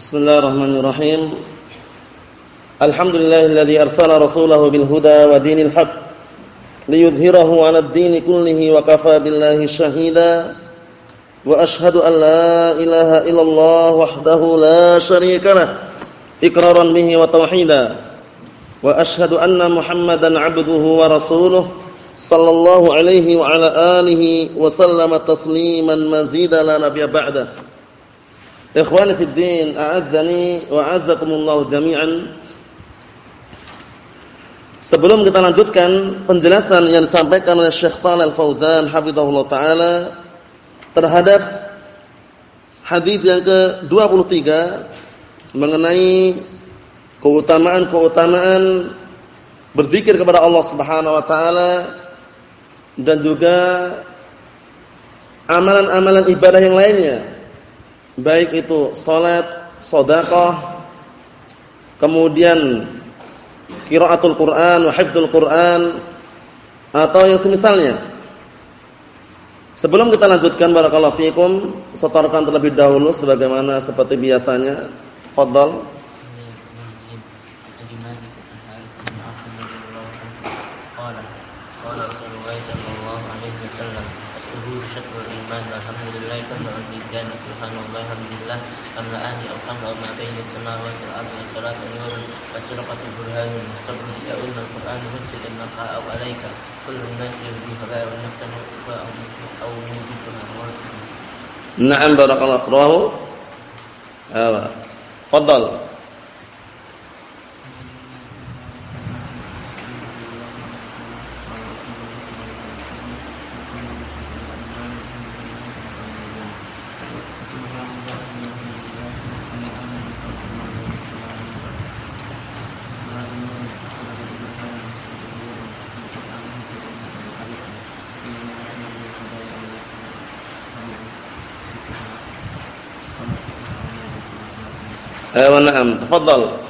Bismillahirrahmanirrahim. Alhamdulillahilladzi arsala rasulahu bil huda wa dinil haqq liyudhhirahu 'alad dini kullihi wa kafa billahi shahida. Wa ashhadu an la ilaha illallah wahdahu la syarika lah iqraran bihi wa tauhida. Wa ashhadu anna Muhammadan 'abduhu wa rasuluhu sallallahu alaihi wa ala alihi wa sallama tasliman mazida la nabiyya ba'da. Ikhwani fid din, a'azzani wa a'azzakumullah jami'an. Sebelum kita lanjutkan penjelasan yang disampaikan oleh Syekh Shalal Fauzan hafizahullah taala terhadap hadis yang ke-23 mengenai keutamaan-keutamaan berzikir kepada Allah Subhanahu wa taala dan juga amalan-amalan ibadah yang lainnya baik itu salat, sedekah, kemudian qiraatul Quran wa hifdzul Quran atau yang semisalnya. Sebelum kita lanjutkan barakallahu fikum, setorkan terlebih dahulu sebagaimana seperti biasanya. Fadhal. شكر الإيمان والحمد لله كفى بالإسلام سبحان الله الحمد لله أملأ آتي الخمر وما بين السماوات والأرض والصلاة والسرقة برهان والصبر يؤل القرآن هدى المقاء أو عليك كل الناس يهدي فباع النفس أو يهديها نعم بارك الله رواه تفضل. ونعم تفضل.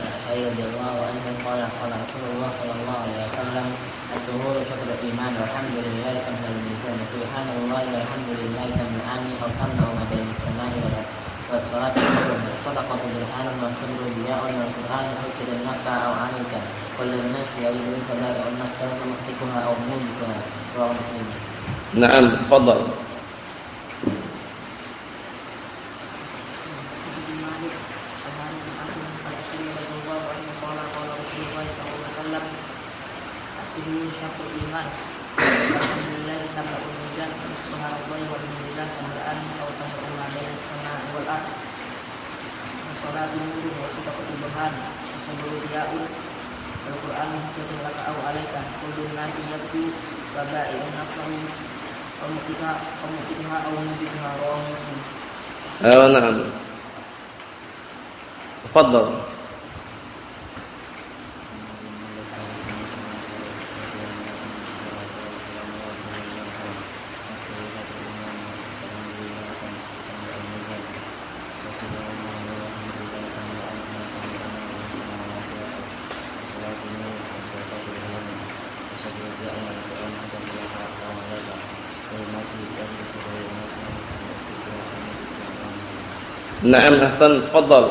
اشعري رضي الله عنه قال قال رسول الله صلى الله عليه وسلم الظهور شكر الإيمان والحمد لله سبحان الله والحمد لله تملأان أو تمنع ما بين السماء والارض والصلاة والصدقة برهان والصبر ضياء والقرآن حجة لك أو عليك كل الناس منك بائع النفس ومحتكها أو موجكها رواه مسلم. نعم تفضل. eh, nah. Tafadhal. نعم أحسن تفضل.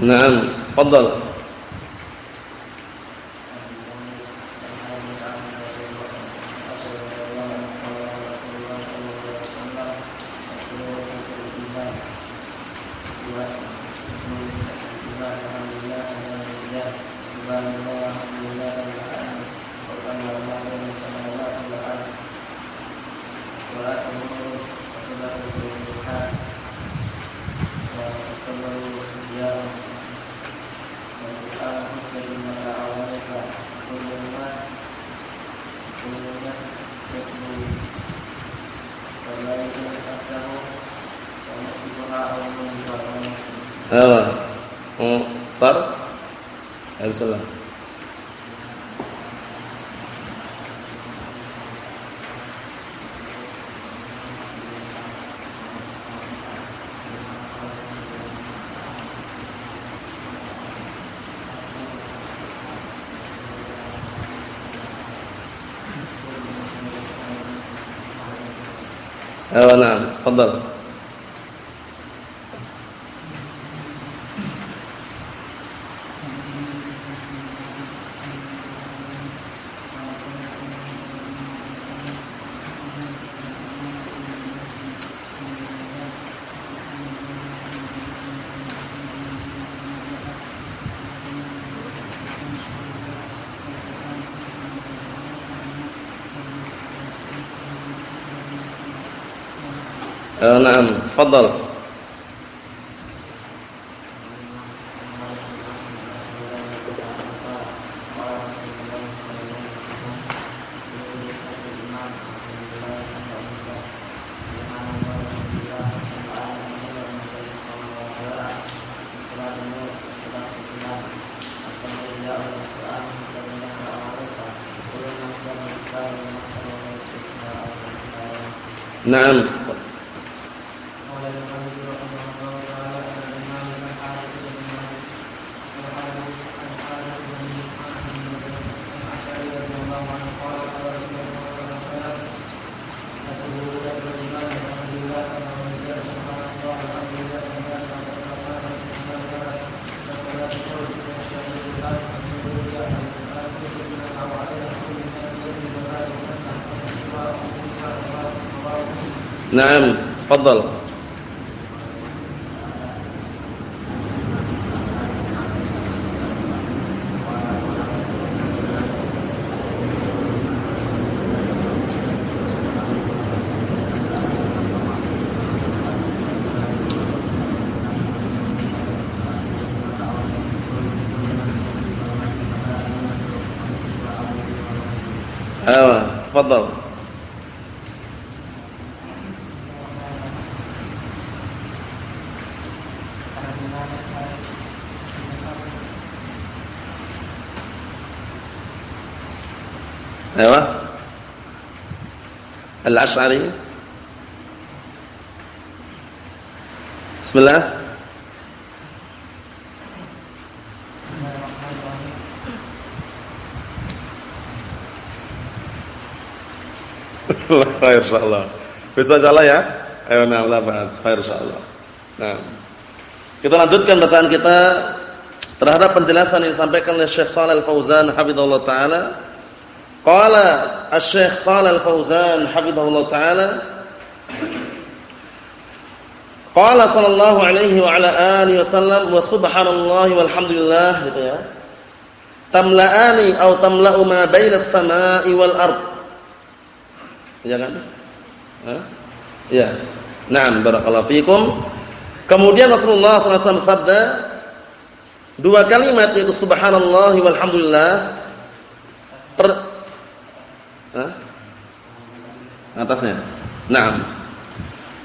نعم تفضل. Eh, nah, tafadhal. تفضل. نعم. نعم تفضل. الاشعري بسم الله Khair insyaallah. Bisa insyaallah ya? Ayo nah, la bahas. Khair insyaallah. Nah. Kita lanjutkan bacaan kita terhadap penjelasan yang disampaikan oleh Syekh Shalal Fauzan hafizallahu taala. Qala Asy-Syaikh Shalal Fauzan hafizallahu taala Qala sallallahu alaihi wa ala alihi wasallam wa subhanallahi walhamdulillah gitu ya. Tamla'ani atau tamla'u ma bainas sama'i wal ardh Ya kan? Hah? Ya. Naam barakallahu fikum. Kemudian Rasulullah SAW bersabda dua kalimat yaitu subhanallah walhamdulillah per Hah? atasnya. Naam.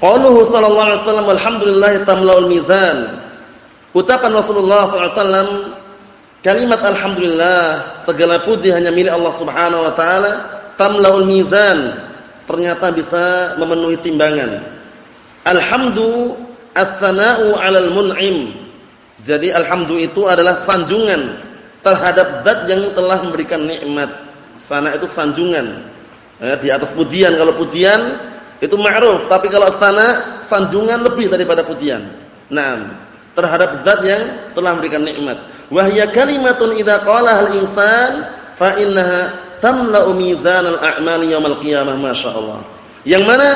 Qauluhu sallallahu alaihi wasallam alhamdulillah tamlaul mizan. Ucapan Rasulullah SAW kalimat alhamdulillah segala puji hanya milik Allah Subhanahu wa taala tamlaul mizan ternyata bisa memenuhi timbangan. Alhamdu as-sana'u 'alal mun'im. Jadi alhamdu itu adalah sanjungan terhadap zat yang telah memberikan nikmat. Sana itu sanjungan. Ya, di atas pujian. Kalau pujian itu ma'ruf, tapi kalau sana sanjungan lebih daripada pujian. Naam, terhadap zat yang telah memberikan nikmat. Wa hiya kalimatun idza qalaha al-insan fa innaha tamla'u mizanal a'mali yaumil qiyamah masyaallah. Yang mana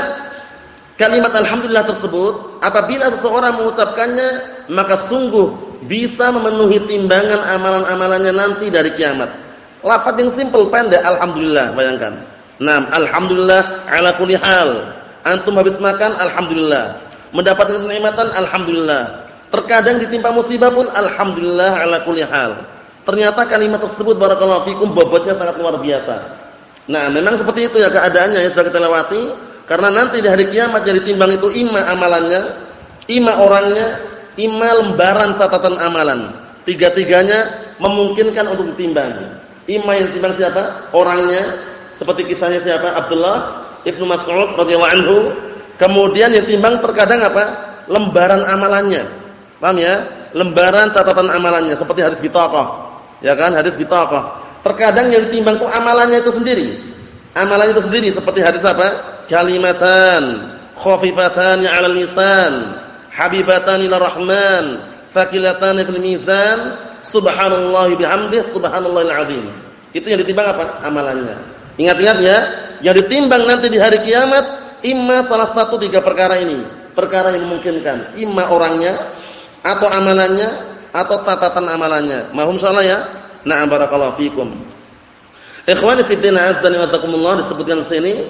kalimat alhamdulillah tersebut apabila seseorang mengucapkannya maka sungguh bisa memenuhi timbangan amalan-amalannya nanti dari kiamat. Lafaz yang simpel pendek alhamdulillah bayangkan. Naam, alhamdulillah ala kulli hal. Antum habis makan alhamdulillah. Mendapatkan kenikmatan alhamdulillah. Terkadang ditimpa musibah pun alhamdulillah ala kulli hal. Ternyata kalimat tersebut barakallahu fikum bobotnya sangat luar biasa. Nah, memang seperti itu ya keadaannya yang sudah kita lewati karena nanti di hari kiamat yang ditimbang itu ima amalannya, ima orangnya, ima lembaran catatan amalan. Tiga-tiganya memungkinkan untuk ditimbang. Ima yang ditimbang siapa? Orangnya, seperti kisahnya siapa? Abdullah Ibnu Mas'ud radhiyallahu anhu. Kemudian yang timbang terkadang apa? Lembaran amalannya. Paham ya? Lembaran catatan amalannya seperti hadis bitaqah. Ya kan? Hadis bitaqah. Terkadang yang ditimbang itu amalannya itu sendiri. Amalannya itu sendiri seperti hadis apa? Kalimatan khafifatan 'alal lisan, habibatan ila rahman, sakilatan fil mizan, subhanallah bihamdih, subhanallahil azim. Itu yang ditimbang apa? Amalannya. Ingat-ingat ya, yang ditimbang nanti di hari kiamat imma salah satu tiga perkara ini. Perkara yang memungkinkan, imma orangnya atau amalannya atau catatan amalannya. Mahum salah ya? Na'am barakallahu fikum. Ikhwani fi din azdani wa takumullah disebutkan sini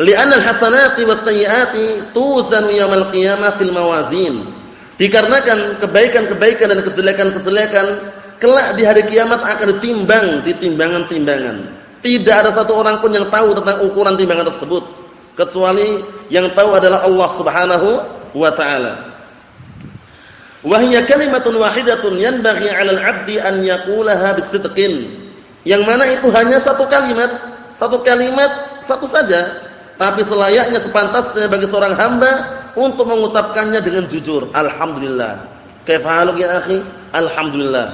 li'anna al-hasanati was-sayyiati tuzanu yaumil qiyamah fil mawazin. Dikarenakan kebaikan-kebaikan dan kejelekan-kejelekan kelak di hari kiamat akan ditimbang di timbangan-timbangan. Tidak ada satu orang pun yang tahu tentang ukuran timbangan tersebut kecuali yang tahu adalah Allah Subhanahu wa taala. Wahya kalimatun wahidatun yanbaghi 'alal 'abdi an yaqulaha bisidqin. Yang mana itu hanya satu kalimat, satu kalimat satu saja, tapi selayaknya sepantasnya bagi seorang hamba untuk mengucapkannya dengan jujur. Alhamdulillah. Kaifa ya akhi? Alhamdulillah.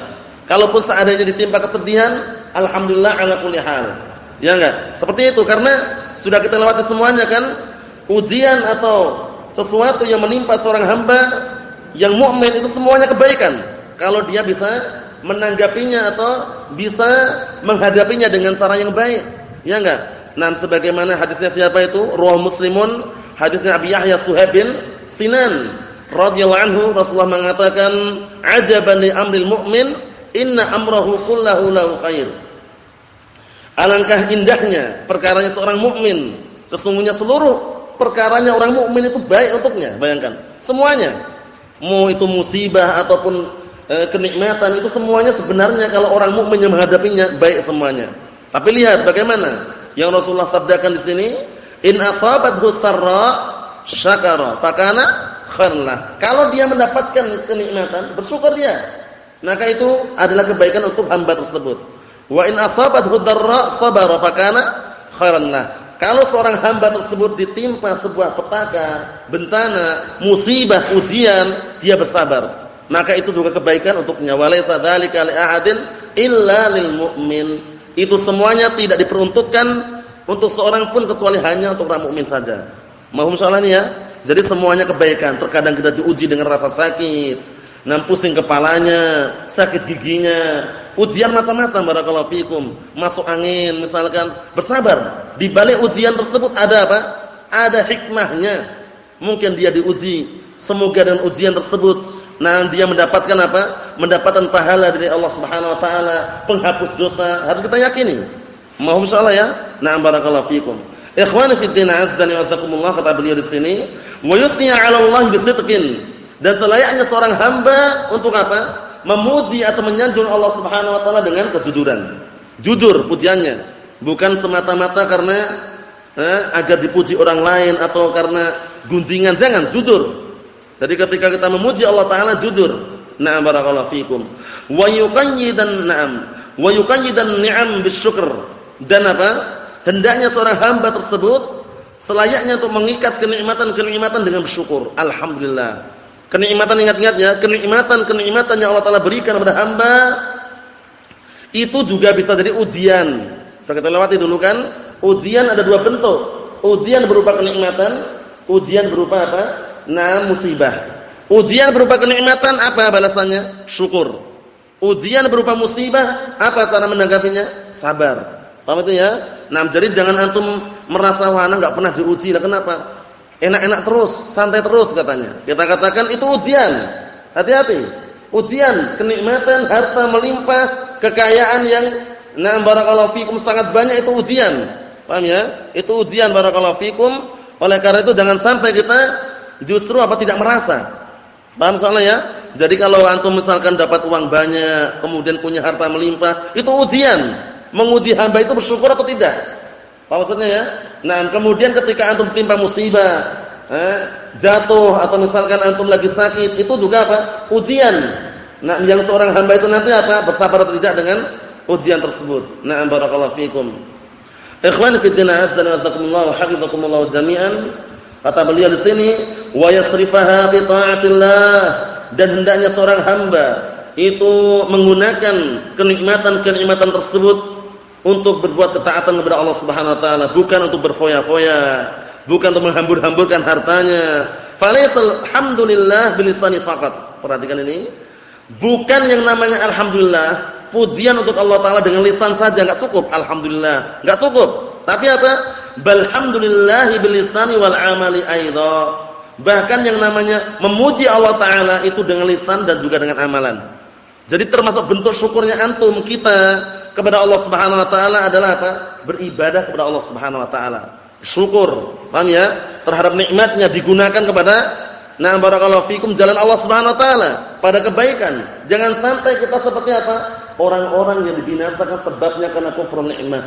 Kalaupun seandainya ditimpa kesedihan, alhamdulillah ala kulli hal. Ya enggak? Seperti itu karena sudah kita lewati semuanya kan ujian atau sesuatu yang menimpa seorang hamba yang mukmin itu semuanya kebaikan. Kalau dia bisa menanggapinya atau bisa menghadapinya dengan cara yang baik. Ya enggak? Nah, sebagaimana hadisnya siapa itu? Ruh Muslimun, hadisnya Abi Yahya Suhaib bin Sinan radhiyallahu anhu Rasulullah mengatakan, "Ajaban li amril mu'min, inna amrahu kullahu lahu khair." Alangkah indahnya perkaranya seorang mukmin. Sesungguhnya seluruh perkaranya orang mukmin itu baik untuknya. Bayangkan, semuanya mau itu musibah ataupun e, kenikmatan itu semuanya sebenarnya kalau orang mukmin yang menghadapinya baik semuanya. Tapi lihat bagaimana yang Rasulullah sabdakan di sini, in asabathu sarra syakara fakana khairlah. Kalau dia mendapatkan kenikmatan, bersyukur dia. Maka itu adalah kebaikan untuk hamba tersebut. Wa in asabathu darra sabara fakana khairlah. Kalau seorang hamba tersebut ditimpa sebuah petaka, bencana, musibah, ujian, dia bersabar. Maka itu juga kebaikan untuknya. Walaysa dzalika li ahadin illa lil mu'min. Itu semuanya tidak diperuntukkan untuk seorang pun kecuali hanya untuk orang mukmin saja. Mohon salah ya. Jadi semuanya kebaikan. Terkadang kita diuji dengan rasa sakit, nam pusing kepalanya, sakit giginya, Ujian macam-macam barakallahu fikum. Masuk angin misalkan, bersabar. Di balik ujian tersebut ada apa? Ada hikmahnya. Mungkin dia diuji, semoga dengan ujian tersebut nah dia mendapatkan apa? Mendapatkan pahala dari Allah Subhanahu wa taala, penghapus dosa. Harus kita yakini. Mohon insyaallah ya. Na'am barakallahu fikum. Ikhwani fi din azdani wa takumullah kata beliau di sini, wa yusni 'ala Allah bisidqin. Dan selayaknya seorang hamba untuk apa? memuji atau menyanjung Allah Subhanahu wa taala dengan kejujuran. Jujur pujiannya, bukan semata-mata karena eh, agar dipuji orang lain atau karena gunjingan, jangan jujur. Jadi ketika kita memuji Allah taala jujur. Na'am barakallahu fikum. Wa yuqayyidan na'am, wa yuqayyidan ni'am bisyukr. Dan apa? Hendaknya seorang hamba tersebut selayaknya untuk mengikat kenikmatan-kenikmatan dengan bersyukur. Alhamdulillah. Kenikmatan ingat-ingat ya, kenikmatan-kenikmatan yang Allah Taala berikan kepada hamba itu juga bisa jadi ujian. Sudah kita lewati dulu kan? Ujian ada dua bentuk. Ujian berupa kenikmatan, ujian berupa apa? Nah, musibah. Ujian berupa kenikmatan apa balasannya? Syukur. Ujian berupa musibah, apa cara menanggapinya? Sabar. Paham itu ya? Nah, jadi jangan antum merasa wah enggak pernah diuji. Lah kenapa? Enak-enak terus, santai terus katanya. Kita katakan itu ujian. Hati-hati. Ujian, kenikmatan, harta melimpah, kekayaan yang nah barakallahu fikum sangat banyak itu ujian. Paham ya? Itu ujian barakallahu fikum. Oleh karena itu jangan sampai kita justru apa tidak merasa. Paham soalnya ya? Jadi kalau antum misalkan dapat uang banyak, kemudian punya harta melimpah, itu ujian. Menguji hamba itu bersyukur atau tidak? Apa maksudnya ya? Nah, kemudian ketika antum timpa musibah, eh, jatuh atau misalkan antum lagi sakit, itu juga apa? Ujian. Nah, yang seorang hamba itu nanti apa? Bersabar atau tidak dengan ujian tersebut. Nah, barakallahu fikum. Ikhwan fi din jazakumullah wa hafizakumullah jami'an. Kata beliau di sini, wa yasrifaha bi ta'atillah dan hendaknya seorang hamba itu menggunakan kenikmatan-kenikmatan tersebut untuk berbuat ketaatan kepada Allah Subhanahu wa taala, bukan untuk berfoya-foya, bukan untuk menghambur-hamburkan hartanya. Falaisal hamdulillah bilisani faqat. Perhatikan ini. Bukan yang namanya alhamdulillah, pujian untuk Allah taala dengan lisan saja enggak cukup, alhamdulillah. Enggak cukup. Tapi apa? Balhamdulillah bilisani wal amali aidha. Bahkan yang namanya memuji Allah Ta'ala itu dengan lisan dan juga dengan amalan. Jadi termasuk bentuk syukurnya antum kita kepada Allah Subhanahu Wa Ta'ala adalah apa? Beribadah kepada Allah Subhanahu Wa Ta'ala. Syukur, paham ya? Terhadap nikmatnya digunakan kepada Nah barakallahu fikum jalan Allah Subhanahu wa taala pada kebaikan. Jangan sampai kita seperti apa? Orang-orang yang dibinasakan sebabnya karena kufur nikmat.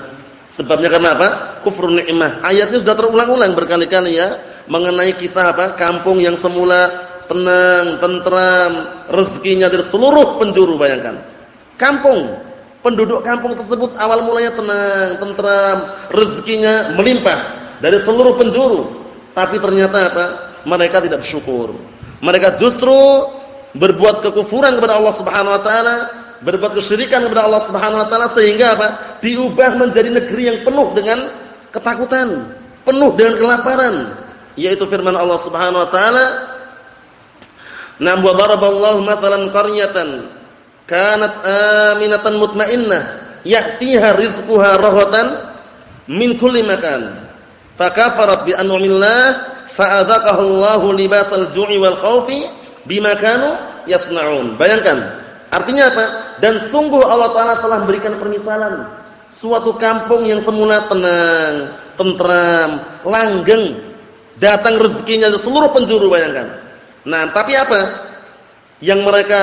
Sebabnya karena apa? Kufur nikmat. Ayatnya sudah terulang-ulang berkali-kali ya mengenai kisah apa? Kampung yang semula tenang, tentram, rezekinya dari seluruh penjuru bayangkan. Kampung, penduduk kampung tersebut awal mulanya tenang, tentram, rezekinya melimpah dari seluruh penjuru. Tapi ternyata apa? Mereka tidak bersyukur. Mereka justru berbuat kekufuran kepada Allah Subhanahu wa taala, berbuat kesyirikan kepada Allah Subhanahu wa taala sehingga apa? diubah menjadi negeri yang penuh dengan ketakutan, penuh dengan kelaparan, yaitu firman Allah Subhanahu wa taala Nam wa daraballahu matalan qaryatan. Kanat aminatan mutmainnah. Ya'tiha rizquha raghatan min kulli makan. Fakafarat bi an'amillah fa'adzaqaha Allahu libasal ju'i wal khaufi bima kanu yasnaun. Bayangkan artinya apa? Dan sungguh Allah taala telah memberikan permisalan. Suatu kampung yang semula tenang tentram langgeng Datang rezekinya seluruh penjuru bayangkan. Nah, tapi apa? Yang mereka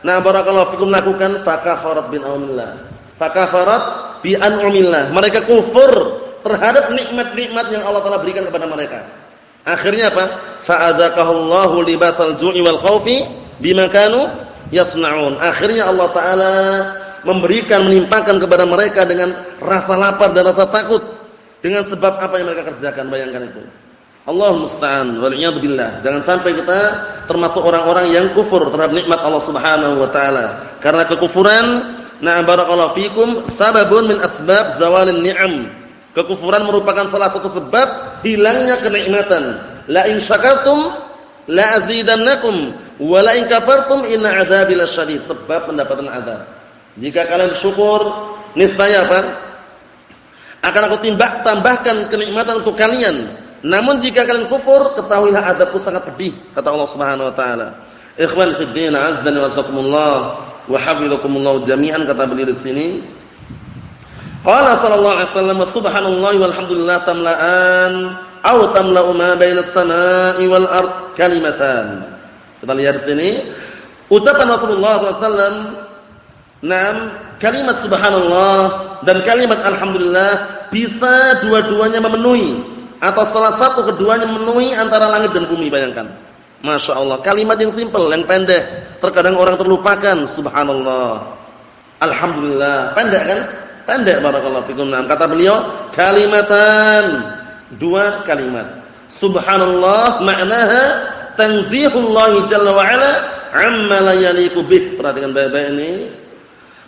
nah barakallahu fikum lakukan fakafarat bin aumillah. Fakafarat bi an'umillah. Mereka kufur terhadap nikmat-nikmat yang Allah Taala berikan kepada mereka. Akhirnya apa? Fa'adaqahallahu libasal ju'i wal khaufi bima kanu yasnaun. Akhirnya Allah Taala memberikan menimpakan kepada mereka dengan rasa lapar dan rasa takut dengan sebab apa yang mereka kerjakan bayangkan itu. Allah musta'an wal billah. Jangan sampai kita termasuk orang-orang yang kufur terhadap nikmat Allah Subhanahu wa taala. Karena kekufuran, na barakallahu fikum, sababun min asbab zawalin ni'am. Kekufuran merupakan salah satu sebab hilangnya kenikmatan. La in syakartum la azidannakum wa la in kafartum inna 'adzabi lasyadid. Sebab mendapatkan azab. Jika kalian bersyukur, niscaya apa? Akan aku timbak tambahkan kenikmatan untuk kalian namun jika kalian kufur, ketahuilah adabku sangat pedih, kata Allah Subhanahu wa taala. Ikhwan fi din, azdan wa azakumullah wa hafizakumullah jami'an kata beliau di sini. Qala sallallahu alaihi wasallam subhanallahi walhamdulillah tamla'an aw tamla'u ma bainas samai wal ard kalimatan. Kita lihat di sini ucapan Rasulullah SAW Naam kalimat subhanallah dan kalimat alhamdulillah bisa dua-duanya memenuhi atau salah satu keduanya memenuhi antara langit dan bumi bayangkan. Masya Allah kalimat yang simpel, yang pendek. Terkadang orang terlupakan. Subhanallah. Alhamdulillah. Pendek kan? Pendek barakallahu fikum. Nah, kata beliau kalimatan dua kalimat. Subhanallah maknaha tanzihullah jalla wa ala amma la yaliqu bih. Perhatikan baik-baik ini.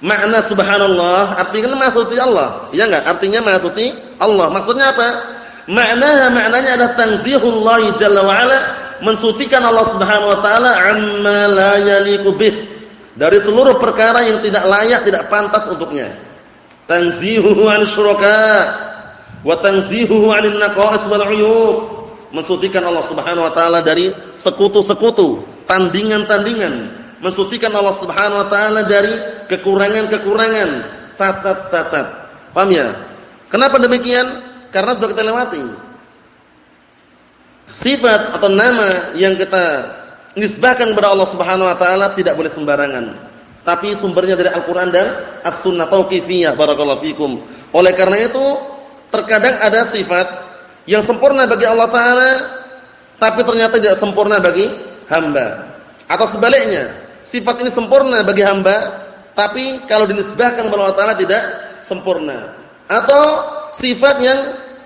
Makna subhanallah artinya suci Allah. Ya enggak? Artinya suci Allah. Maksudnya apa? Maknanya maknanya adalah tanzihullah jalla wa ala mensucikan Allah Subhanahu wa taala amma la yaliqu bih dari seluruh perkara yang tidak layak, tidak pantas untuknya. Tanzihuhu 'an syuraka wa tanzihuhu 'anil naqais wal 'uyub. Mensucikan Allah Subhanahu wa taala dari sekutu-sekutu, tandingan-tandingan mensucikan Allah Subhanahu wa taala dari kekurangan-kekurangan, cacat-cacat. Paham ya? Kenapa demikian? Karena sudah kita lewati. Sifat atau nama yang kita nisbahkan kepada Allah Subhanahu wa taala tidak boleh sembarangan. Tapi sumbernya dari Al-Qur'an dan As-Sunnah Tauqifiyah barakallahu fikum. Oleh karena itu, terkadang ada sifat yang sempurna bagi Allah taala tapi ternyata tidak sempurna bagi hamba. Atau sebaliknya, sifat ini sempurna bagi hamba tapi kalau dinisbahkan kepada Allah taala tidak sempurna. Atau sifat yang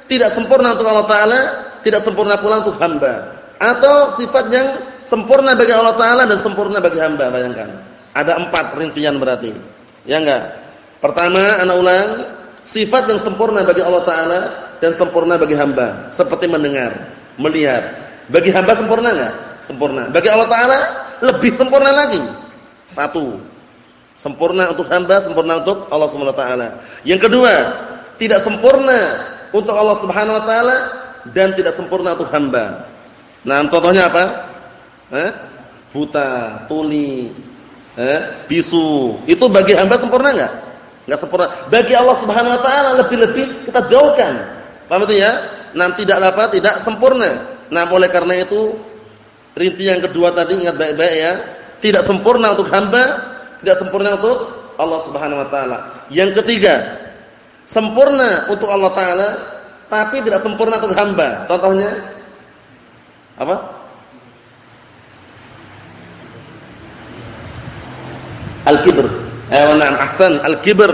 tidak sempurna untuk Allah taala, tidak sempurna pula untuk hamba. Atau sifat yang Sempurna bagi Allah Taala dan sempurna bagi hamba. Bayangkan. Ada empat rincian berarti. Ya enggak? Pertama, anak ulang, sifat yang sempurna bagi Allah Taala dan sempurna bagi hamba. Seperti mendengar, melihat. Bagi hamba sempurna enggak? Sempurna. Bagi Allah Taala lebih sempurna lagi. Satu. Sempurna untuk hamba, sempurna untuk Allah Subhanahu wa taala. Yang kedua, tidak sempurna untuk Allah Subhanahu wa taala dan tidak sempurna untuk hamba. Nah, contohnya apa? eh? buta, tuli, eh? bisu. Itu bagi hamba sempurna enggak? Enggak sempurna. Bagi Allah Subhanahu wa taala lebih-lebih kita jauhkan. Paham itu ya? Nah, tidak apa? Tidak sempurna. Nah, oleh karena itu rinci yang kedua tadi ingat baik-baik ya. Tidak sempurna untuk hamba, tidak sempurna untuk Allah Subhanahu wa taala. Yang ketiga, sempurna untuk Allah taala tapi tidak sempurna untuk hamba. Contohnya apa? Al-kibr. Eh, na'am ahsan, al-kibr.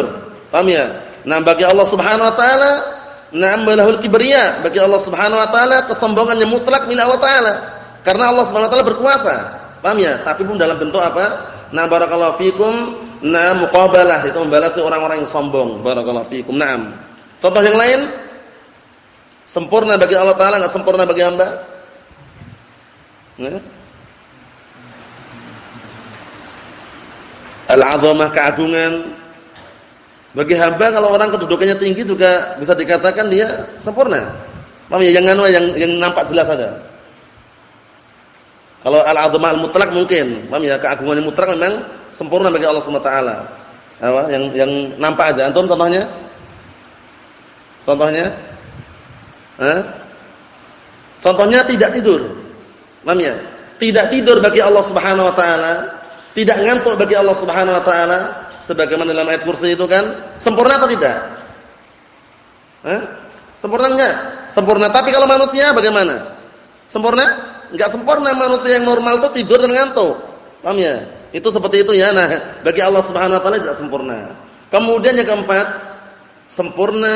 Paham ya? Nah, bagi Allah Subhanahu wa taala, na'am balahul kibriya. Bagi Allah Subhanahu wa taala kesombongan yang mutlak milik Allah taala. Karena Allah Subhanahu wa taala berkuasa. Paham ya? Tapi pun dalam bentuk apa? Nah, barakallahu fikum, nah muqabalah itu membalas orang-orang yang sombong. Barakallahu fikum. Naam. Contoh yang lain? Sempurna bagi Allah taala enggak sempurna bagi hamba? Nah. al-'azamah keagungan. Bagi hamba kalau orang kedudukannya tinggi juga bisa dikatakan dia sempurna. Paham ya? Yang anu yang yang nampak jelas saja. Kalau al-'azamah al-mutlak mungkin, paham ya? Keagungannya mutlak memang sempurna bagi Allah Subhanahu wa taala. Apa? Yang yang nampak aja. Antum contohnya? Contohnya? Hah? Contohnya tidak tidur. Paham ya? Tidak tidur bagi Allah Subhanahu wa taala tidak ngantuk bagi Allah Subhanahu wa taala sebagaimana dalam ayat kursi itu kan sempurna atau tidak? Hah? Sempurna enggak? Sempurna. Tapi kalau manusia bagaimana? Sempurna? Enggak sempurna manusia yang normal itu tidur dan ngantuk. Paham ya? Itu seperti itu ya. Nah, bagi Allah Subhanahu wa taala tidak sempurna. Kemudian yang keempat, sempurna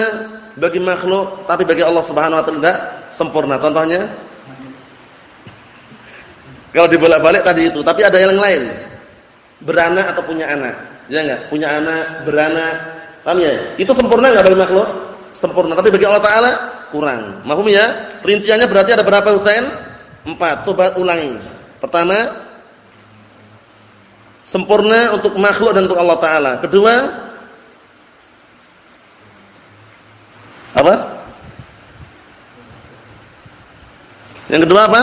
bagi makhluk tapi bagi Allah Subhanahu wa taala tidak sempurna. Contohnya? Kalau dibolak-balik tadi itu, tapi ada yang lain beranak atau punya anak. Ya enggak? Punya anak, beranak. Paham ya? Itu sempurna enggak bagi makhluk? Sempurna. Tapi bagi Allah taala kurang. Mahum ya? Rinciannya berarti ada berapa Husain? Empat. Coba ulangi. Pertama, sempurna untuk makhluk dan untuk Allah taala. Kedua, apa? Yang kedua apa?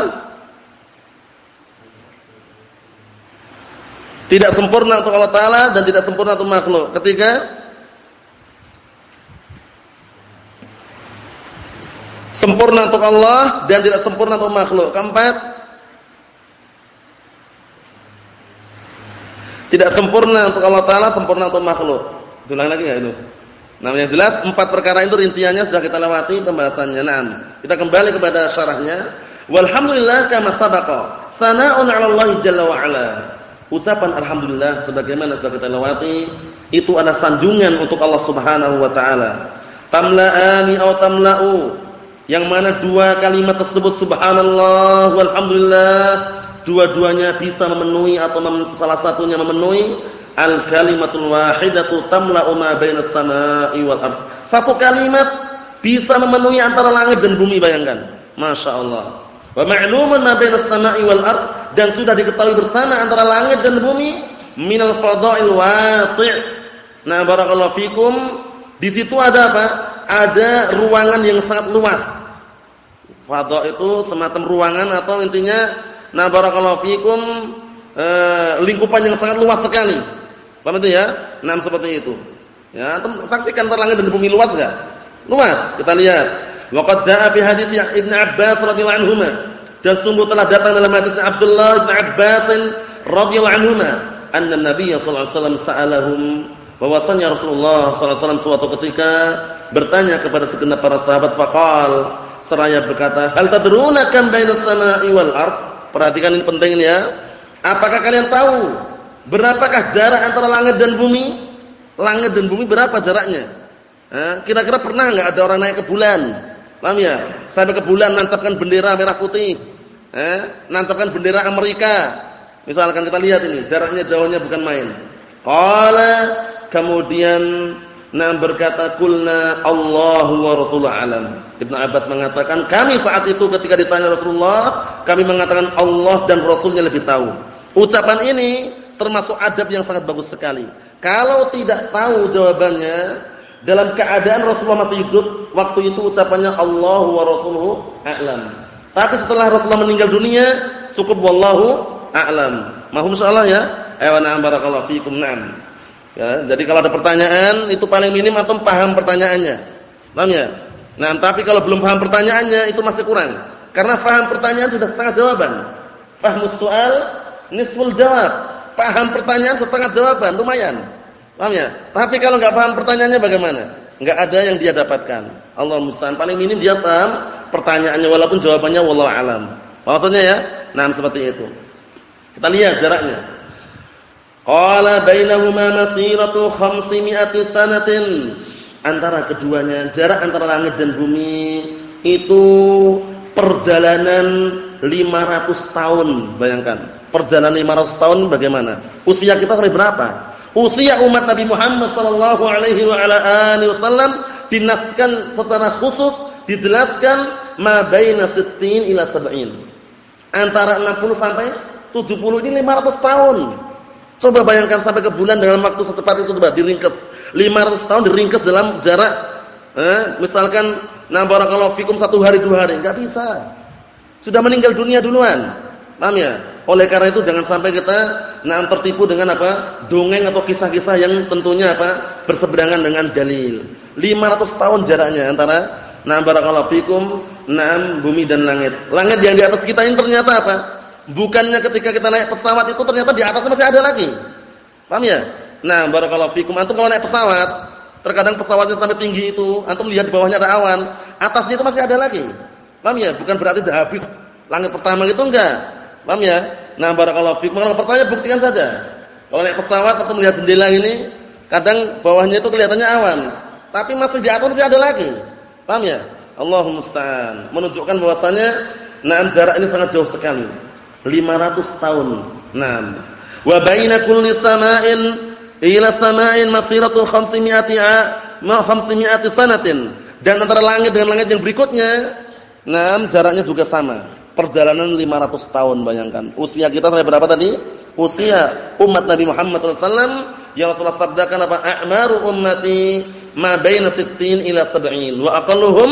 Tidak sempurna untuk Allah Ta'ala dan tidak sempurna untuk makhluk. Ketiga, sempurna untuk Allah dan tidak sempurna untuk makhluk. Keempat, tidak sempurna untuk Allah Ta'ala, sempurna untuk makhluk. Ulang lagi ya itu? Nah yang jelas empat perkara itu rinciannya sudah kita lewati pembahasannya. Nah, kita kembali kepada syarahnya. Walhamdulillah kama sabaqa. Sana'un 'ala Allah jalla wa 'ala. Ucapan alhamdulillah sebagaimana sudah kita lewati itu ada sanjungan untuk Allah Subhanahu wa taala. Tamla'ani atau tamla'u yang mana dua kalimat tersebut subhanallah walhamdulillah dua-duanya bisa memenuhi atau mem, salah satunya memenuhi al kalimatul wahidatu tamla'u ma bainas sama'i wal ard. Satu kalimat bisa memenuhi antara langit dan bumi bayangkan. Masya Allah. Wa ma'lumun ma bainas sama'i wal ard dan sudah diketahui bersama antara langit dan bumi minal fadha'il wasi'. Nah, barakallahu fikum, di situ ada apa? Ada ruangan yang sangat luas. Fadha' itu semacam ruangan atau intinya nah barakallahu fikum uh, lingkupan yang sangat luas sekali. Paham itu ya? Nah, seperti itu. Ya, saksikan langit dan bumi luas enggak? Luas. Kita lihat. Waqad jaa fi hadits Ibnu Abbas radhiyallahu anhu dan sungguh telah datang dalam hadis Abdullah bin Abbas radhiyallahu anhu anna Nabi sallallahu alaihi wasallam sa'alahum bahwasanya Rasulullah wasallam suatu ketika bertanya kepada segenap para sahabat faqal seraya berkata hal tadruna kam bainas sama'i wal ard perhatikan ini penting ya apakah kalian tahu berapakah jarak antara langit dan bumi Langit dan bumi berapa jaraknya? Kira-kira pernah nggak ada orang naik ke bulan? Paham ya? Sampai ke bulan nancapkan bendera merah putih. Eh, nancapkan bendera Amerika. Misalkan kita lihat ini, jaraknya jauhnya bukan main. Qala kemudian Nah berkata kulna Allahu wa Rasulullah alam. Ibnu Abbas mengatakan kami saat itu ketika ditanya Rasulullah, kami mengatakan Allah dan Rasulnya lebih tahu. Ucapan ini termasuk adab yang sangat bagus sekali. Kalau tidak tahu jawabannya dalam keadaan Rasulullah masih hidup, waktu itu ucapannya Allah wa rasuluhu a'lam. Tapi setelah Rasulullah meninggal dunia, cukup wallahu a'lam. Mahum insyaallah ya. Ayo na'am barakallahu fikum na'am. Ya, jadi kalau ada pertanyaan itu paling minim atau paham pertanyaannya. Paham ya? Nah, tapi kalau belum paham pertanyaannya itu masih kurang. Karena paham pertanyaan sudah setengah jawaban. Fahmus soal nisful jawab paham pertanyaan setengah jawaban, lumayan. Paham ya? Tapi kalau enggak paham pertanyaannya bagaimana? Enggak ada yang dia dapatkan. Allah musta'an. Paling minim dia paham pertanyaannya walaupun jawabannya wallahu alam. Maksudnya ya? Nah, seperti itu. Kita lihat jaraknya. Qala bainahuma masiratu 500 sanatin. Antara keduanya, jarak antara langit dan bumi itu perjalanan 500 tahun, bayangkan perjalanan 500 tahun bagaimana? Usia kita sampai berapa? Usia umat Nabi Muhammad sallallahu alaihi wa ala alihi wasallam dinaskan secara khusus dijelaskan ma baina 60 ila 70. Antara 60 sampai 70 ini 500 tahun. Coba bayangkan sampai ke bulan dalam waktu secepat itu coba diringkas. 500 tahun diringkas dalam jarak eh, misalkan na barakallahu fikum satu hari dua hari, enggak bisa. Sudah meninggal dunia duluan. Paham ya? Oleh karena itu jangan sampai kita nah tertipu dengan apa? dongeng atau kisah-kisah yang tentunya apa? berseberangan dengan dalil. 500 tahun jaraknya antara nah barakallahu fikum, nah bumi dan langit. Langit yang di atas kita ini ternyata apa? Bukannya ketika kita naik pesawat itu ternyata di atas masih ada lagi. Paham ya? Nah, barakallahu fikum antum kalau naik pesawat, terkadang pesawatnya sampai tinggi itu, antum lihat di bawahnya ada awan, atasnya itu masih ada lagi. Paham ya? Bukan berarti sudah habis langit pertama itu enggak. Paham ya? Nah, barakallahu fiikum. Kalau percaya buktikan saja. Kalau naik pesawat atau melihat jendela ini, kadang bawahnya itu kelihatannya awan, tapi masih di atas masih ada lagi. Paham ya? Allahu musta'an. Menunjukkan bahwasanya nah jarak ini sangat jauh sekali. 500 tahun. Nah, wa baina kulli sama'in ila sama'in masiratu 500 ma 500 sanatin. Dan antara langit dengan langit yang berikutnya, nah jaraknya juga sama perjalanan 500 tahun bayangkan. Usia kita sampai berapa tadi? Usia umat Nabi Muhammad SAW yang Rasulullah sabdakan apa? A'maru ummati ma baina sittin ila sab'in wa aqalluhum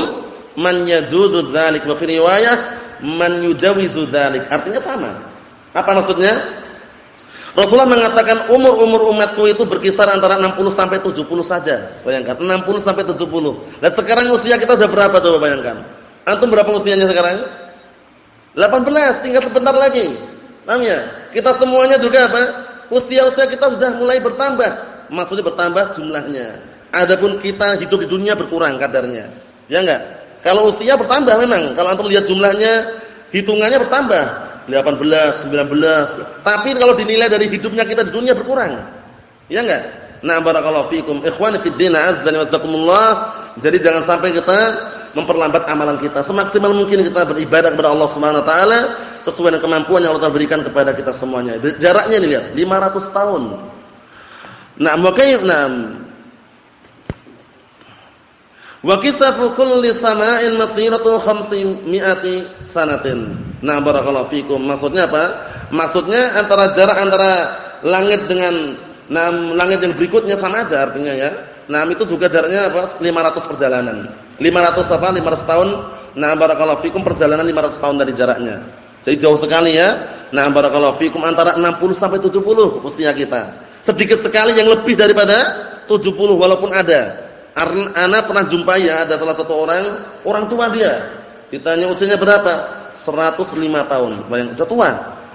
man yajuzu dzalik wa fi riwayah man yujawizu dzalik. Artinya sama. Apa maksudnya? Rasulullah mengatakan umur-umur umatku itu berkisar antara 60 sampai 70 saja. Bayangkan, 60 sampai 70. Nah, sekarang usia kita sudah berapa coba bayangkan? Antum berapa usianya sekarang? 18 tinggal sebentar lagi. Paham ya? Kita semuanya juga apa? Usia-usia kita sudah mulai bertambah. Maksudnya bertambah jumlahnya. Adapun kita hidup di dunia berkurang kadarnya. Ya enggak? Kalau usia bertambah memang. Kalau antum lihat jumlahnya, hitungannya bertambah. 18, 19. Tapi kalau dinilai dari hidupnya kita di dunia berkurang. Ya enggak? Nah, barakallahu fikum. Ikhwani fid din, azza wa jazakumullah. Jadi jangan sampai kita memperlambat amalan kita. Semaksimal mungkin kita beribadah kepada Allah Subhanahu wa taala sesuai dengan kemampuan yang Allah berikan kepada kita semuanya. Jaraknya nih lihat, 500 tahun. Nah, makanya nah Wa kisafu kulli sama'in masiratu mi'ati sanatin. Nah, barakallahu fikum. Maksudnya apa? Maksudnya antara jarak antara langit dengan nah, langit yang berikutnya sama aja artinya ya. Nah, itu juga jaraknya apa? 500 perjalanan. 500 apa? 500 tahun. Nah, barakallahu fikum perjalanan 500 tahun dari jaraknya. Jadi jauh sekali ya. Nah, barakallahu fikum antara 60 sampai 70 usia kita. Sedikit sekali yang lebih daripada 70 walaupun ada. Ana pernah jumpai ya ada salah satu orang, orang tua dia. Ditanya usianya berapa? 105 tahun. Bayang, udah tua.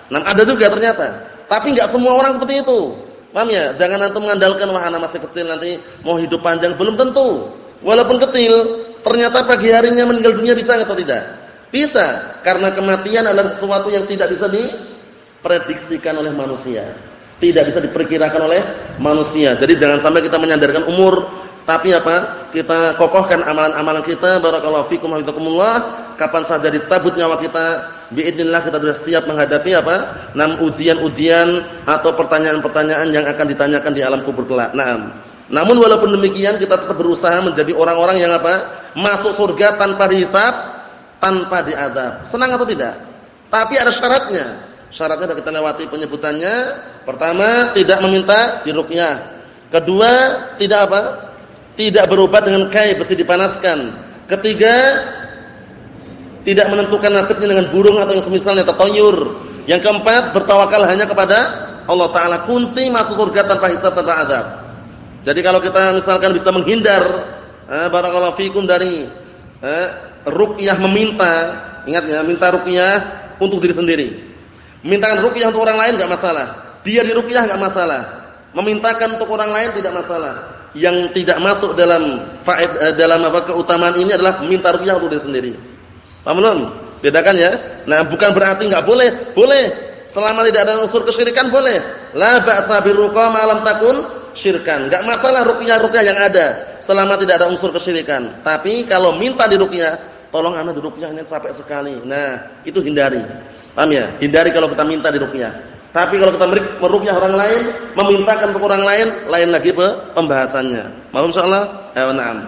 Nah, ada juga ternyata. Tapi enggak semua orang seperti itu. Paham ya? Jangan antum mengandalkan wah anak masih kecil nanti mau hidup panjang, belum tentu. Walaupun kecil, ternyata pagi harinya meninggal dunia bisa atau tidak? Bisa, karena kematian adalah sesuatu yang tidak bisa diprediksikan oleh manusia. Tidak bisa diperkirakan oleh manusia. Jadi jangan sampai kita menyandarkan umur, tapi apa? Kita kokohkan amalan-amalan kita. Barakallahu fikum hafizakumullah. Kapan saja dicabut nyawa kita, biidznillah kita sudah siap menghadapi apa? Enam ujian-ujian atau pertanyaan-pertanyaan yang akan ditanyakan di alam kubur kelak. Naam. Namun walaupun demikian kita tetap berusaha menjadi orang-orang yang apa? Masuk surga tanpa dihisab tanpa diadab. Senang atau tidak? Tapi ada syaratnya. Syaratnya sudah kita lewati penyebutannya. Pertama, tidak meminta diruqyah. Kedua, tidak apa? Tidak berobat dengan kai besi dipanaskan. Ketiga, tidak menentukan nasibnya dengan burung atau yang semisalnya tatoyur. Yang keempat, bertawakal hanya kepada Allah taala. Kunci masuk surga tanpa hisab tanpa adab. Jadi kalau kita misalkan bisa menghindar eh, barakallahu fikum dari eh, ruqyah meminta, ingat ya, minta ruqyah untuk diri sendiri. Mintakan ruqyah untuk orang lain enggak masalah. Dia di ruqyah enggak masalah. Memintakan untuk orang lain tidak masalah. Yang tidak masuk dalam faed eh, dalam apa keutamaan ini adalah minta ruqyah untuk diri sendiri. Paham belum? Bedakan ya. Nah, bukan berarti enggak boleh. Boleh. Selama tidak ada unsur kesyirikan boleh. La ba'sa birruqa ma lam takun syirkan. Enggak masalah ruqyah-ruqyah yang ada selama tidak ada unsur kesyirikan. Tapi kalau minta di ruqyah tolong anda di ruqyah ini sampai sekali. Nah, itu hindari. Paham ya? Hindari kalau kita minta di ruqyah. Tapi kalau kita meruqyah orang lain, memintakan untuk orang lain, lain lagi pembahasannya. Mohon insyaallah. Ya, na'am.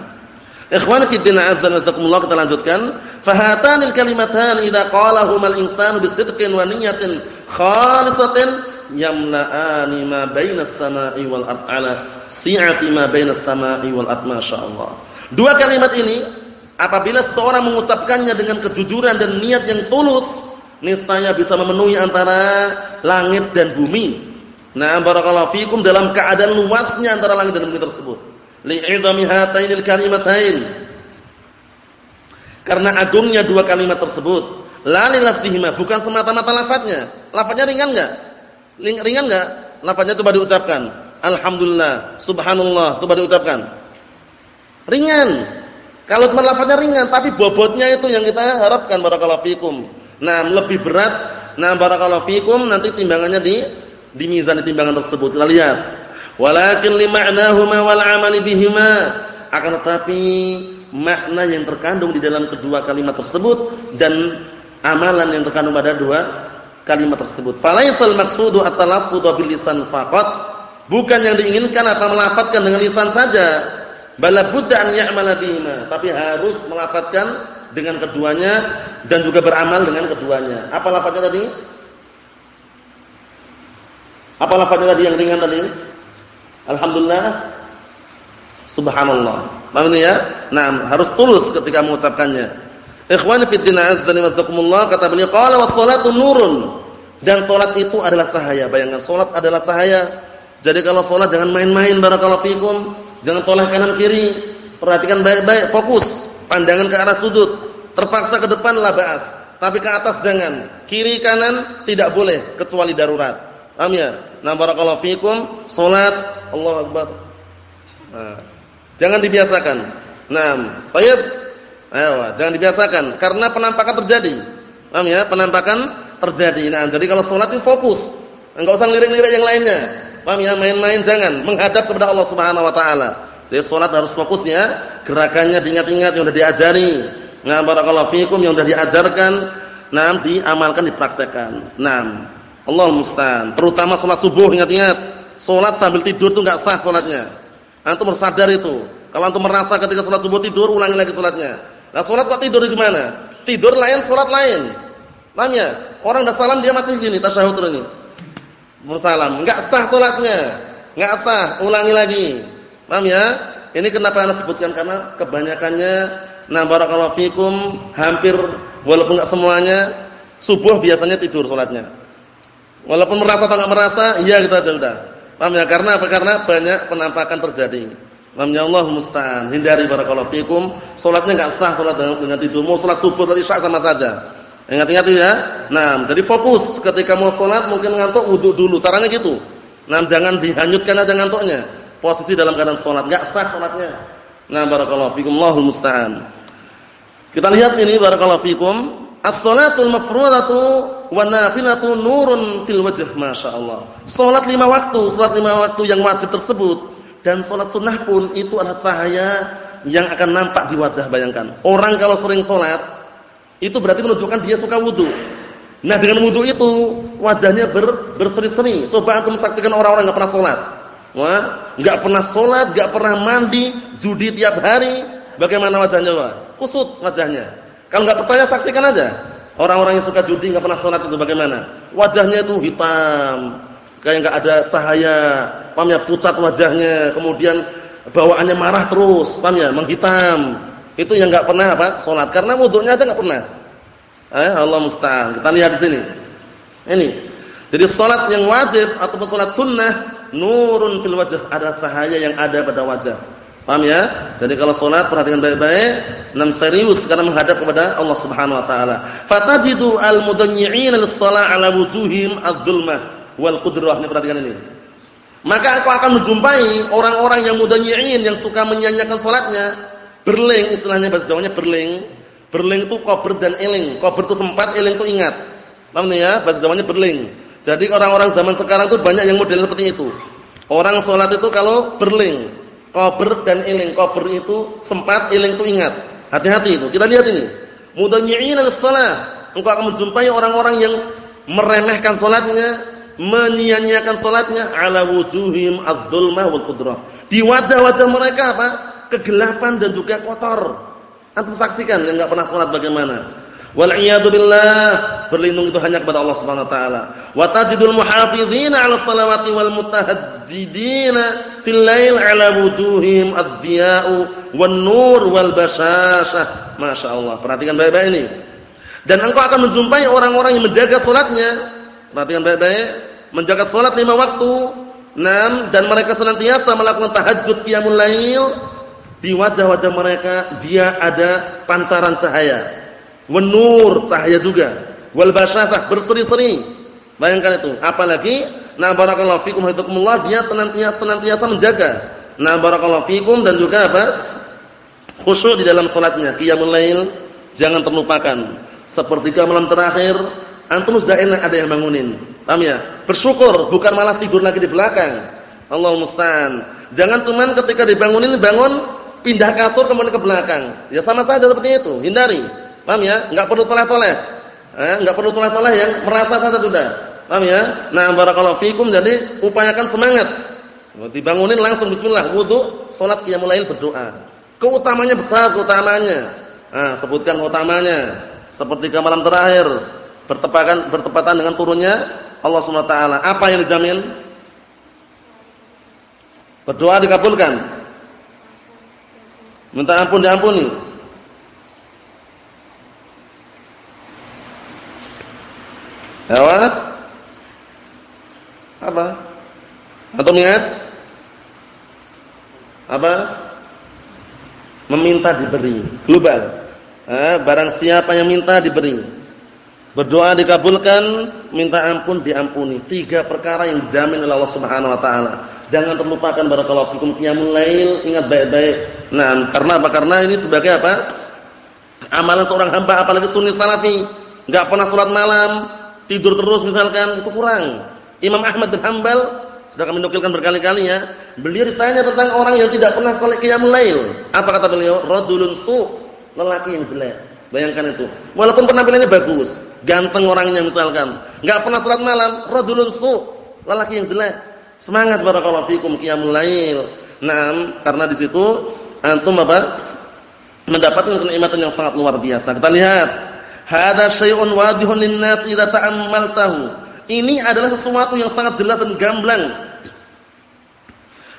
Ikhwan fi din azza kita lanjutkan. Fahatanil kalimatan idza qalahumal insanu bisidqin wa niyyatin khalisatin yamla'ani ma bainas sama'i wal ard ala si'ati ma bainas sama'i wal ard masyaallah. Dua kalimat ini Apabila seorang mengucapkannya dengan kejujuran dan niat yang tulus, niscaya bisa memenuhi antara langit dan bumi. Nah, barakallahu fikum dalam keadaan luasnya antara langit dan bumi tersebut. Li'idhami hatainil kalimatain. Karena agungnya dua kalimat tersebut. La lilafdihima, bukan semata-mata lafadznya. Lafadznya ringan enggak? Ringan enggak? Lafadznya coba diucapkan. Alhamdulillah, subhanallah, coba diucapkan. Ringan. Kalau cuma lafaznya ringan, tapi bobotnya itu yang kita harapkan barakallahu fikum. Nah, lebih berat, nah barakallahu fikum nanti timbangannya di di mizan di timbangan tersebut. Kita lihat. Walakin li ma'nahuma wal 'amali bihima. Akan tetapi makna yang terkandung di dalam kedua kalimat tersebut dan amalan yang terkandung pada dua kalimat tersebut. Falaisal maqsudu at-talaffudhu bil lisan faqat. Bukan yang diinginkan apa melafadzkan dengan lisan saja Bala budda an ya'mala bihima, tapi harus melafadzkan dengan keduanya dan juga beramal dengan keduanya. Apa lafadznya tadi? Apa lafadznya tadi yang ringan tadi? Alhamdulillah. Subhanallah. Paham ya? Nah, harus tulus ketika mengucapkannya. Ikhwani fi din azdani wasakumullah kata beliau qala was-salatu nurun. Dan salat itu adalah cahaya. Bayangkan salat adalah cahaya. Jadi kalau salat jangan main-main barakallahu fikum Jangan toleh kanan kiri. Perhatikan baik-baik, fokus. Pandangan ke arah sudut. Terpaksa ke depan lah bahas. Tapi ke atas jangan. Kiri kanan tidak boleh kecuali darurat. Paham ya? Nah, barakallahu fikum, salat Allahu akbar. Nah, jangan dibiasakan. Nah, baik. Ayo, jangan dibiasakan karena penampakan terjadi. Paham ya? Penampakan terjadi. Nah, jadi kalau salat itu fokus. Enggak usah lirik-lirik yang lainnya. Paham ya? Main-main jangan, menghadap kepada Allah Subhanahu wa taala. Jadi salat harus fokusnya, gerakannya diingat-ingat yang sudah diajari. Nah, barakallahu fikum yang sudah diajarkan, nah diamalkan, dipraktekkan. Nah, Allah musta'an. Terutama salat subuh ingat-ingat. Salat sambil tidur itu enggak sah salatnya. Antum harus sadar itu. Kalau antum merasa ketika salat subuh tidur, ulangi lagi salatnya. Nah, salat kok tidur di mana? Tidur lain, salat lain. Paham ya? Orang dah salam dia masih gini tasyahud ini bersalam. Enggak sah salatnya. Enggak sah, ulangi lagi. Paham ya? Ini kenapa Anda sebutkan karena kebanyakannya nah barakallahu fikum hampir walaupun enggak semuanya subuh biasanya tidur salatnya. Walaupun merasa atau enggak merasa, iya kita aja udah. Paham ya? Karena apa? Karena banyak penampakan terjadi. Paham ya Allah musta'an. Hindari barakallahu fikum, salatnya enggak sah salat dengan, tidur. Mau salat subuh tadi isya sama saja. Ingat-ingat ya. Nah, jadi fokus ketika mau salat mungkin ngantuk wudu dulu. Caranya gitu. Nah, jangan dihanyutkan aja ngantuknya. Posisi dalam keadaan salat enggak sah salatnya. Nah, barakallahu fikum, Allahul musta'an. Kita lihat ini barakallahu fikum, as-salatul mafruḍatu wa nafilatu nurun fil wajh, masyaallah. Salat lima waktu, salat lima waktu yang wajib tersebut dan salat sunnah pun itu adalah cahaya yang akan nampak di wajah bayangkan. Orang kalau sering salat itu berarti menunjukkan dia suka wudu. Nah, dengan wudu itu wajahnya ber, berseri-seri. Coba antum saksikan orang-orang enggak pernah salat. Wah, enggak pernah salat, enggak pernah mandi, judi tiap hari, bagaimana wajahnya, Pak? Kusut wajahnya. Kalau enggak percaya saksikan aja. Orang-orang yang suka judi nggak pernah sholat itu bagaimana? Wajahnya itu hitam, kayak nggak ada cahaya, paham ya? Pucat wajahnya, kemudian bawaannya marah terus, paham ya? Menghitam. Itu yang nggak pernah apa? Sholat karena wudhunya aja nggak pernah. Eh, Allah musta'an. Kita lihat di sini. Ini. Jadi sholat yang wajib ataupun sholat sunnah nurun fil wajah ada cahaya yang ada pada wajah. Paham ya? Jadi kalau salat perhatikan baik-baik, nam serius karena menghadap kepada Allah Subhanahu wa taala. Fatajidu al-mudayyi'in lis-shalah 'ala wujuhim adz-dzulmah wal qudrah. Ini perhatikan ini. Maka aku akan menjumpai orang-orang yang mudayyi'in yang suka menyanyiakan salatnya, berling istilahnya bahasa Jawanya berling. Berling itu kober dan eling. Kober itu sempat, eling itu ingat. Paham ya? Bahasa Jawanya berling. Jadi orang-orang zaman sekarang itu banyak yang model seperti itu. Orang salat itu kalau berling Kober dan iling. Kober itu sempat, iling itu ingat. Hati-hati itu. Kita lihat ini. Mudhanyi'ina lis-shalah. Engkau akan menjumpai orang-orang yang meremehkan salatnya, menyia-nyiakan salatnya ala wujuhim adz-dzulmah wal qudrah. Di wajah-wajah mereka apa? Kegelapan dan juga kotor. Antum saksikan yang enggak pernah salat bagaimana? Wal iyadu billah, berlindung itu hanya kepada Allah Subhanahu wa taala. Wa tajidul muhafizina 'ala salawati wal mutahajjidina fil lail 'ala wujuhim ad-diya'u wan nur wal bashashah. Masyaallah. Perhatikan baik-baik ini. Dan engkau akan menjumpai orang-orang yang menjaga salatnya. Perhatikan baik-baik, menjaga salat lima waktu. Enam dan mereka senantiasa melakukan tahajud qiyamul lail. Di wajah-wajah mereka dia ada pancaran cahaya Wenur cahaya juga. Wal basyasah berseri-seri. Bayangkan itu. Apalagi na barakallahu fikum haitakumullah dia senantiasa senantiasa menjaga. Na barakallahu fikum dan juga apa? Khusyuk di dalam salatnya. Qiyamul lail jangan terlupakan. Sepertiga malam terakhir antum sudah enak ada yang bangunin. Paham ya? Bersyukur bukan malah tidur lagi di belakang. Allah musta'an. Jangan cuman ketika dibangunin bangun pindah kasur kemudian ke belakang. Ya sama saja seperti itu. Hindari. Paham ya? Enggak perlu toleh-toleh. Eh, perlu toleh-toleh yang merasa saja sudah. Paham ya? Nah, barakallahu fikum jadi upayakan semangat. Dibangunin langsung bismillah, wudu, salat qiyamul lail berdoa. Keutamanya besar keutamanya. Nah, sebutkan utamanya. Seperti ke malam terakhir bertepatan bertepatan dengan turunnya Allah Subhanahu wa taala. Apa yang dijamin? Berdoa dikabulkan. Minta ampun diampuni. Apa? Apa? Atau ingat? Apa? Meminta diberi. Global. Eh, barang siapa yang minta diberi. Berdoa dikabulkan, minta ampun diampuni. Tiga perkara yang dijamin oleh Allah Subhanahu wa taala. Jangan terlupakan barakallahu fikum qiyamul lail, ingat baik-baik. Nah, karena apa? Karena ini sebagai apa? Amalan seorang hamba apalagi sunni salafi, enggak pernah salat malam, tidur terus misalkan itu kurang. Imam Ahmad bin Hanbal sudah kami nukilkan berkali-kali ya. Beliau ditanya tentang orang yang tidak pernah salat qiyamul lail. Apa kata beliau? Rajulun su, lelaki yang jelek. Bayangkan itu. Walaupun penampilannya bagus, ganteng orangnya misalkan, enggak pernah salat malam, rajulun su, lelaki yang jelek. Semangat barakallahu fikum qiyamul lail. Naam, karena di situ antum apa? mendapatkan kenikmatan yang sangat luar biasa. Kita lihat Hada syai'un wadihun linnas idza ta'ammaltahu. Ini adalah sesuatu yang sangat jelas dan gamblang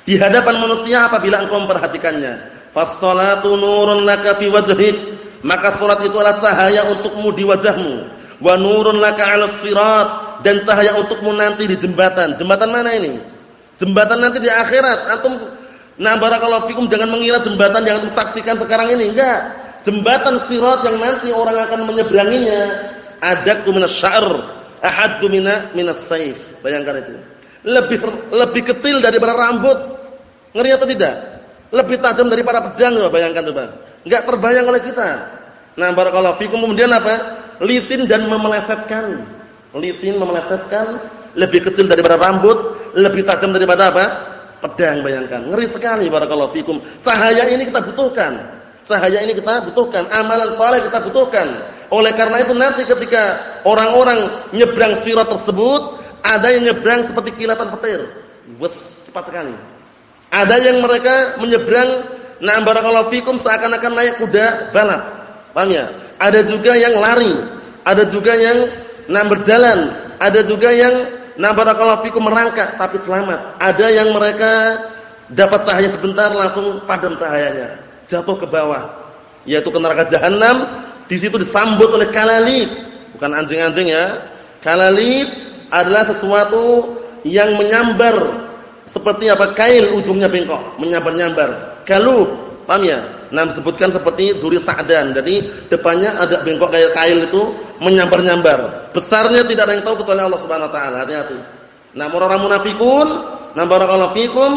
di hadapan manusia apabila engkau memperhatikannya. Fas-salatu nurun laka fi wajhik. Maka salat itu adalah cahaya untukmu di wajahmu. Wa nurun laka 'alas sirat dan cahaya untukmu nanti di jembatan. Jembatan mana ini? Jembatan nanti di akhirat. Antum nah barakallahu fikum jangan mengira jembatan yang antum saksikan sekarang ini, enggak. Jembatan sirat yang nanti orang akan menyeberanginya adakku minasy-sya'r, ahaddu mina minas saif. Bayangkan itu. Lebih lebih kecil daripada rambut. Ngeri atau tidak? Lebih tajam daripada pedang, bayangkan coba. Enggak terbayang oleh kita. Nah, barakallahu fikum kemudian apa? Licin dan memelesetkan. Licin memelesetkan lebih kecil daripada rambut, lebih tajam daripada apa? Pedang bayangkan. Ngeri sekali barakallahu fikum. Cahaya ini kita butuhkan. Cahaya ini kita butuhkan, amalan saleh kita butuhkan. Oleh karena itu nanti ketika orang-orang nyebrang sirat tersebut, ada yang nyebrang seperti kilatan petir. Wes, cepat sekali. Ada yang mereka menyebrang na'am barakallahu fikum seakan-akan naik kuda balap. Paham ya? Ada juga yang lari, ada juga yang na'am berjalan, ada juga yang Nah barakallahu fikum merangkak tapi selamat. Ada yang mereka dapat cahaya sebentar langsung padam cahayanya, jatuh ke bawah, yaitu ke neraka jahanam. Di situ disambut oleh kalalib, bukan anjing-anjing ya. Kalalib adalah sesuatu yang menyambar seperti apa kail ujungnya bengkok, menyambar-nyambar. Kalub, paham ya? Nah disebutkan seperti duri sa'dan. Jadi depannya ada bengkok kayak kail itu menyambar-nyambar. Besarnya tidak ada yang tahu kecuali Allah Subhanahu wa taala. Hati-hati. Nah, orang munafikun, nah barakallahu fikum,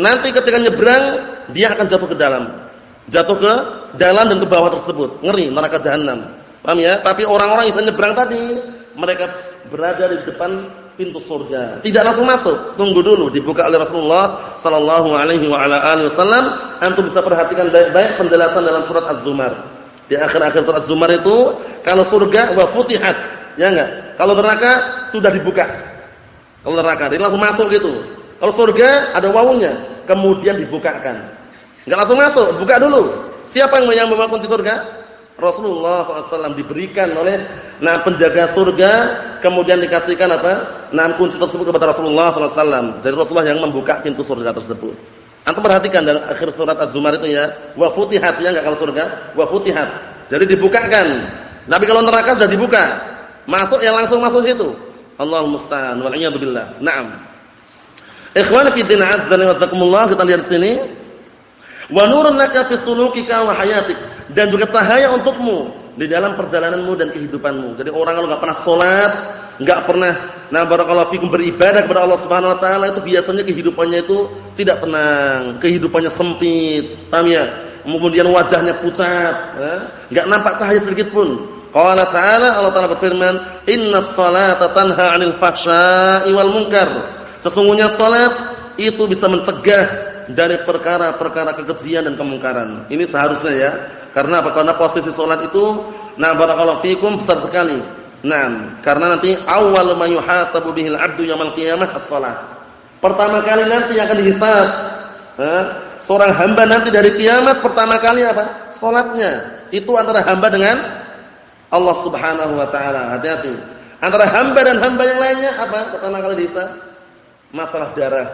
nanti ketika nyebrang dia akan jatuh ke dalam. Jatuh ke dalam dan ke bawah tersebut. Ngeri neraka jahanam. Paham ya? Tapi orang-orang yang nyebrang tadi, mereka berada di depan pintu surga. Tidak langsung masuk, tunggu dulu dibuka oleh Rasulullah sallallahu alaihi wa ala alihi wasallam. Antum bisa perhatikan baik-baik penjelasan dalam surat Az-Zumar. Di akhir-akhir surat Az-Zumar itu kalau surga wa futihat, ya enggak? Kalau neraka sudah dibuka. Kalau neraka dia langsung masuk gitu. Kalau surga ada wawunya, kemudian dibukakan. Enggak langsung masuk, buka dulu. Siapa yang membawa kunci surga? Rasulullah SAW diberikan oleh nah penjaga surga, kemudian dikasihkan apa? Nah kunci tersebut kepada Rasulullah SAW. Jadi Rasulullah yang membuka pintu surga tersebut. Antum perhatikan dalam akhir surat Az-Zumar itu ya, wa futihat ya enggak kalau surga, wa futihat. Jadi dibukakan. Tapi kalau neraka sudah dibuka, masuk ya langsung masuk situ. Allahu musta'an wal iyad billah. Naam. Ikhwan fi din azza wa jazakumullah kita lihat sini. Wa nurun laka fi sulukika wa hayatik dan juga cahaya untukmu di dalam perjalananmu dan kehidupanmu. Jadi orang kalau enggak pernah salat, enggak pernah nah barakallahu fikum beribadah kepada Allah Subhanahu wa taala itu biasanya kehidupannya itu tidak tenang, kehidupannya sempit. Paham ya? Kemudian wajahnya pucat, enggak nampak cahaya sedikit pun. Qala ta'ala Allah Ta'ala berfirman, "Innas salata tanha 'anil fahsya'i wal munkar." Sesungguhnya salat itu bisa mencegah dari perkara-perkara kekejian dan kemungkaran. Ini seharusnya ya. Karena apa? Karena posisi salat itu nah barakallahu fikum besar sekali. Nah, karena nanti awal ma yuhasabu bihil 'abdu yaumil qiyamah as-shalah. Pertama kali nanti akan dihisab eh, seorang hamba nanti dari kiamat pertama kali apa? Salatnya. Itu antara hamba dengan Allah Subhanahu wa taala. Hati-hati. Antara hamba dan hamba yang lainnya apa? Pertama kali dihisab masalah darah.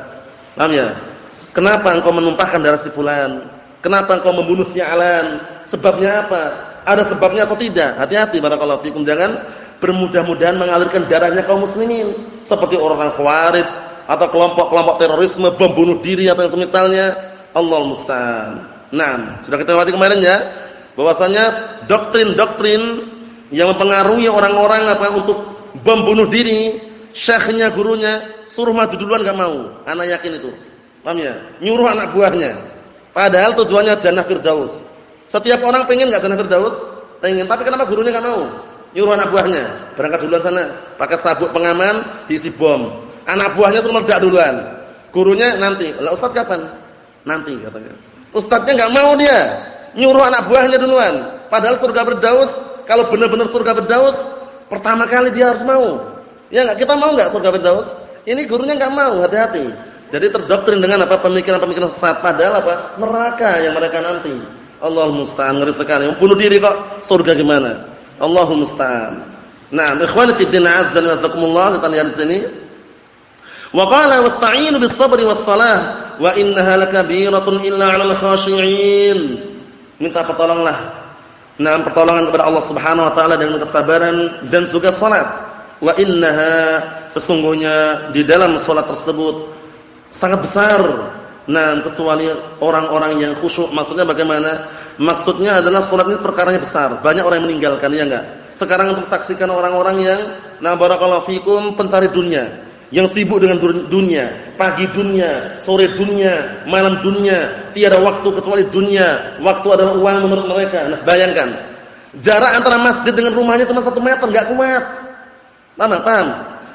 Paham ya? Kenapa engkau menumpahkan darah si fulan? Kenapa engkau membunuh si alan? Sebabnya apa? Ada sebabnya atau tidak? Hati-hati barakallahu fikum. Jangan bermudah-mudahan mengalirkan darahnya kaum muslimin seperti orang khawarij atau kelompok-kelompok terorisme bom diri atau yang semisalnya. Allah musta'an. Nah, sudah kita lewati kemarin ya bahwasanya doktrin-doktrin yang mempengaruhi orang-orang apa untuk bom diri, syekhnya, gurunya suruh maju duluan enggak mau. Anak yakin itu. Paham ya? Nyuruh anak buahnya. Padahal tujuannya jannah firdaus. Setiap orang pengen enggak jannah firdaus? Pengen, tapi kenapa gurunya enggak mau? Nyuruh anak buahnya, berangkat duluan sana, pakai sabuk pengaman, diisi bom. Anak buahnya suruh meledak duluan. Gurunya nanti. Lah ustaz kapan? Nanti katanya. Ustaznya enggak mau dia. Nyuruh anak buahnya duluan. Padahal surga firdaus, kalau benar-benar surga firdaus, pertama kali dia harus mau. Ya enggak? Kita mau enggak surga firdaus? Ini gurunya enggak mau, hati-hati. Jadi terdoktrin dengan apa pemikiran-pemikiran sesat padahal apa? Neraka yang mereka nanti. Allah musta'an ngeri sekali. Bunuh diri kok surga gimana? Allah musta'an. Nah, ikhwan fi din azza wa jazakumullah kita lihat di sini. Wa qala wasta'inu bis sabri was salah wa innaha lakabiratun illa 'alal khashi'in. Minta pertolongan. Nah, pertolongan kepada Allah Subhanahu wa taala dengan kesabaran dan juga salat. wa innaha sesungguhnya di dalam salat tersebut sangat besar. Nah, kecuali orang-orang yang khusyuk. Maksudnya bagaimana? Maksudnya adalah salat ini perkaranya besar. Banyak orang yang meninggalkan ya enggak? Sekarang untuk saksikan orang-orang yang nah barakallahu fikum pencari dunia yang sibuk dengan dunia, pagi dunia, sore dunia, malam dunia, tiada waktu kecuali dunia. Waktu adalah uang menurut mereka. Nah, bayangkan, jarak antara masjid dengan rumahnya cuma satu meter, nggak kuat. Paham? Paham?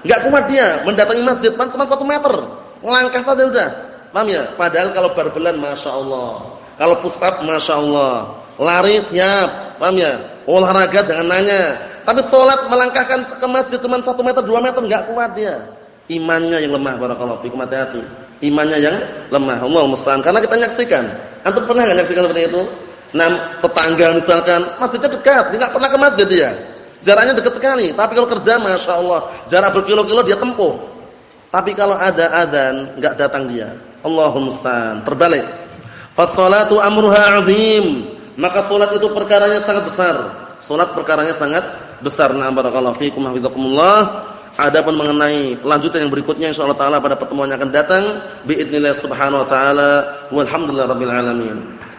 Nggak kuat dia mendatangi masjid, cuma satu meter, melangkah saja udah. Paham ya? Padahal kalau berbelan, masya Allah. Kalau push up, masya Allah. Lari siap, paham ya? Olahraga jangan nanya. Tapi sholat melangkahkan ke masjid cuma satu meter, dua meter, nggak kuat dia imannya yang lemah barakallahu fikum hati-hati. Imannya yang lemah. Allah musta'an. Karena kita nyaksikan. Antum pernah enggak nyaksikan seperti itu? Nah, tetangga misalkan masjidnya dekat, dia pernah ke masjid dia. Jaraknya dekat sekali, tapi kalau kerja Masya Allah jarak berkilo-kilo dia tempuh. Tapi kalau ada adzan enggak datang dia. Allahul musta'an. Terbalik. Fas-salatu amruha 'azim. Maka salat itu perkaranya sangat besar. Salat perkaranya sangat besar. Na barakallahu fikum hafizakumullah. Adapun mengenai lanjutan yang berikutnya insyaallah taala pada pertemuan yang akan datang biidznillah subhanahu wa taala walhamdulillahirabbil alamin.